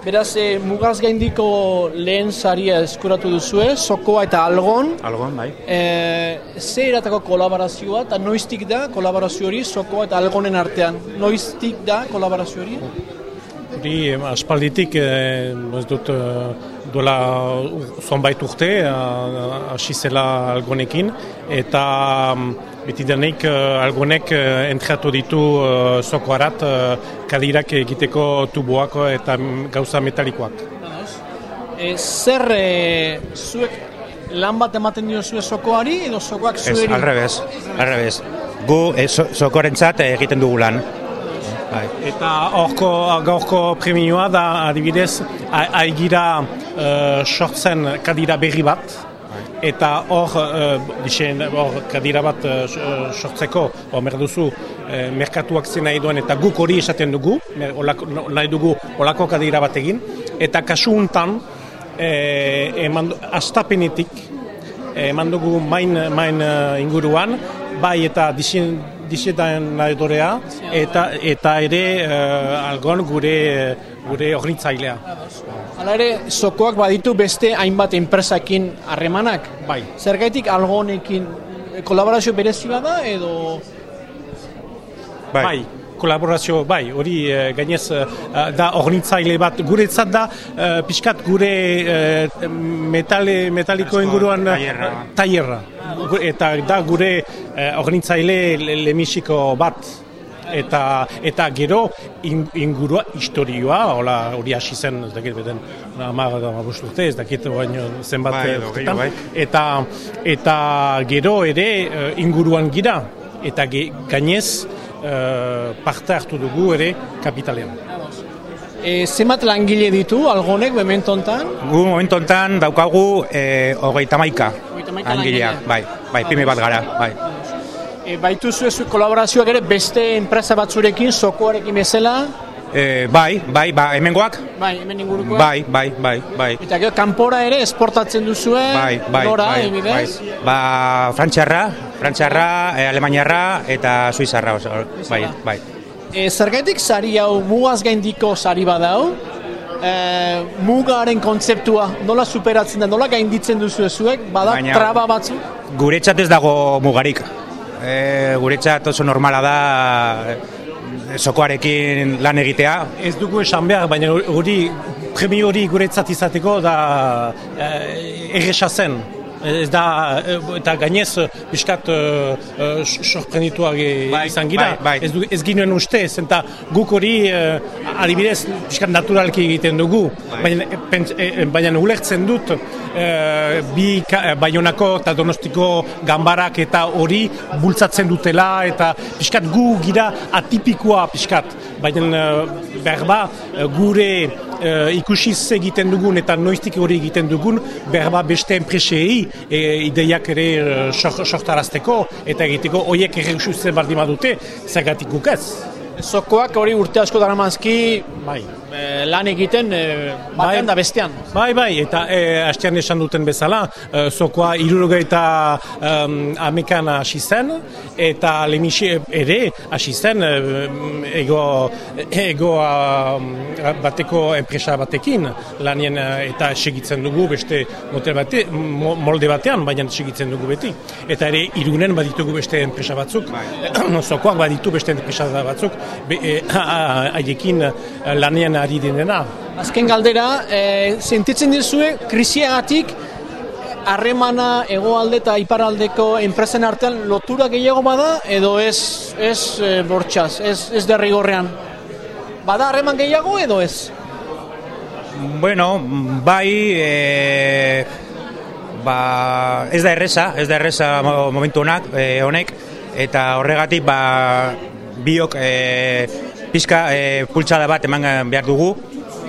Beraz, e, mugaz gaindiko lehen saria eskuratu duzue, sokoa eta algon. Algon, bai. E, ze eratako kolaborazioa eta noiztik da kolaborazio hori sokoa eta algonen artean? Noiztik da kolaborazio hori? Hori, aspalditik, eh, ez dut, eh, duela zonbait urte, hasi zela algonekin, eta mm, beti denek algonek entratu ditu uh, zoko harat kadirak egiteko tuboak eta gauza metalikoak. E, zer e, zuek lan bat ematen dio zuen sokoari edo sokoak zueri? Ez, alrebez, alrebez. Gu e, so, egiten dugu lan. Bai. Eta horko gaurko premioa da adibidez aigira uh, sortzen kadira berri bat, eta hor uh, hor kadira bat uh, sortzeko hor duzu uh, merkatuak zen nahi duen eta guk hori esaten dugu olako, nahi dugu olako kadira bat egin eta kasu untan uh, eman, astapenetik eman dugu main, main inguruan bai eta disien disietan nahi eta, eta ere uh, algon gure gure horritzailea. Hala ere, sokoak baditu beste hainbat enpresakin harremanak? Bai. Zergaitik algonekin kolaborazio berezi da edo... Bai. bai. Kolaborazio, bai, hori e, gainez e, da ornitzaile bat, guretzat da, e, pixkat gure e, metale, metaliko inguruan taierra. Eta da gure e, ornitzaile lemisiko bat eta eta gero ingurua historioa hola hori hasi zen ez dakit beten hamar da urte ez dakit baino zenbat bai, bai. eta eta gero ere uh, inguruan gira eta gainez uh, parte hartu dugu ere kapitalean E, zenbat langile ditu, algonek, momentu? Gu momentu enten daukagu e, hogeita maika langileak, bai, bai, pime bat gara, bai. E, baitu zuezu kolaborazioak ere beste enpresa batzurekin, sokoarekin bezala? E, bai, bai, ba, hemengoak? Bai, hemen ingurukoak? Bai, bai, bai, bai. Eta gero, kanpora ere esportatzen duzue? Bai, bai, Nora, bai, bai. Ba, frantxarra, frantxarra, e, alemaniarra eta suizarra, oso, bai, bai. E, Zergaitik sari hau, mugaz gaindiko sari badau, e, mugaren kontzeptua nola superatzen da, nola gainditzen duzu ezuek, bada Baina, traba batzu? Guretzat ez dago mugarik e, guretzat oso normala da e, sokoarekin lan egitea. Ez dugu esan behar, baina hori premio hori guretzat izateko da e, zen ez da, eh, eta gainez, biskat uh, uh, sorprendituak bai, izan gira, bai, bai. ez, du, ez ginen uste, zenta guk hori uh, adibidez, biskat naturalki egiten dugu, bai. baina, baina ulertzen dut, uh, bi baionako eta donostiko gambarak eta hori bultzatzen dutela, eta biskat gu gira atipikoa biskat, baina uh, berba gure uh, ikusiz egiten dugun eta noiztik hori egiten dugun, berba beste enpresei e, ideiak ere sortarazteko eta egiteko horiek erregusuzen baldima dute, zergatik gukez. Zokoak hori urte asko dara mazki, bai. Eh, lan egiten e, batean bai, da bestean. Bai, bai, eta e, hastean esan duten bezala, e, zokoa irurogeita um, amekan hasi zen, eta lemisi ere hasi zen ego, ego bateko enpresa batekin, lanien eta segitzen dugu beste bate, molde batean, baina segitzen dugu beti. Eta ere irunen baditugu beste enpresa batzuk, bai. zokoak baditu beste enpresa batzuk, haiekin lanien ari denena. Azken galdera, e, sentitzen dizue krisiagatik harremana egoalde eta iparaldeko enpresen artean lotura gehiago bada edo ez ez e, bortxaz, ez, ez derrigorrean. Bada harreman gehiago edo ez? Bueno, bai, e, ba, ez da erresa, ez da erresa momentu honak, e, honek, eta horregatik ba, biok e, pizka e, pultsada bat eman behar dugu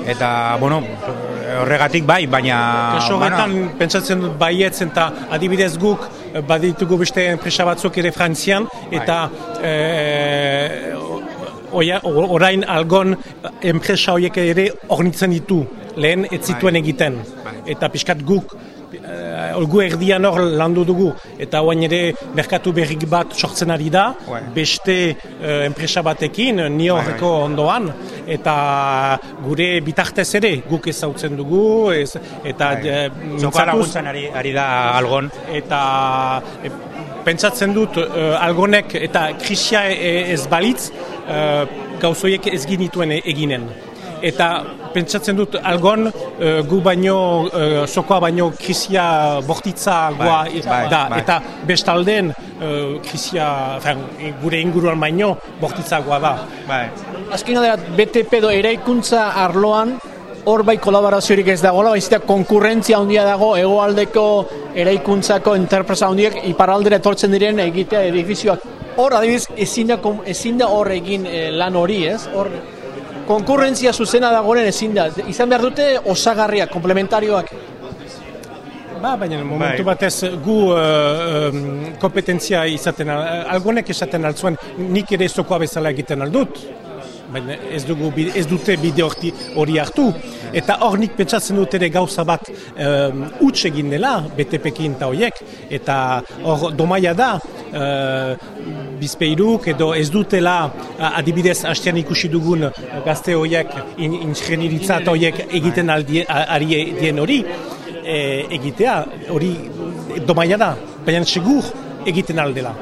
eta bueno horregatik bai baina kaso bueno, pentsatzen dut baietzen eta adibidez guk baditugu beste enpresa batzuk ere frantzian eta bai. e, orain algon enpresa horiek ere ornitzen ditu lehen ez zituen bai. egiten bai. eta pixkat guk uh, gu erdian hor landu dugu, eta oain ere merkatu berrik bat sortzen ari da, Bai. beste uh, enpresa batekin, ni horreko ondoan, eta gure bitartez ere guk ezautzen dugu, ez, eta eh, Zokoa mintzatuz- ari, ari da algon. eta e, pentsatzen dut e, algonek eta krisia ez balitz e, gauzoiek ez ginituen eginen. Eta pentsatzen dut algon e, gu baino, e, sokoa baino krisia bortitza goa Bai, bai, da. bai. Eta bestalden e, krisia, fen, gure inguruan baino bortitzagoa da. Bai. Azken aldera, BTP edo eraikuntza arloan, hor bai kolaboraziorik ez dagoela, baizik konkurrentzia handia dago hegoaldeko eraikuntzako enterpresa handiek iparraldera etortzen diren egitea edifizioak. Hor, adibidez, ezin da, ezin da hor egin eh, lan hori, ez? Hor, konkurrentzia zuzena dagoen ezin da. Izan behar dute osagarriak, komplementarioak. Ba, baina momentu Bai. batez gu uh, um, kompetentzia izaten, al- algonek esaten altzuen nik ere zokoa bezala egiten aldut. Baina ez, dugu, ez dute bide horti hori hartu. Eta hor nik pentsatzen dut ere gauza bat um, huts egin dela, BTP-kin eta horiek. Eta hor domaia da, uh, bizpeiruk edo ez dutela adibidez hastean ikusi dugun gazte horiek in, ingeniritza eta horiek egiten aldie, a- ari dien hori e, egitea, hori domaia da, baina segur egiten aldela.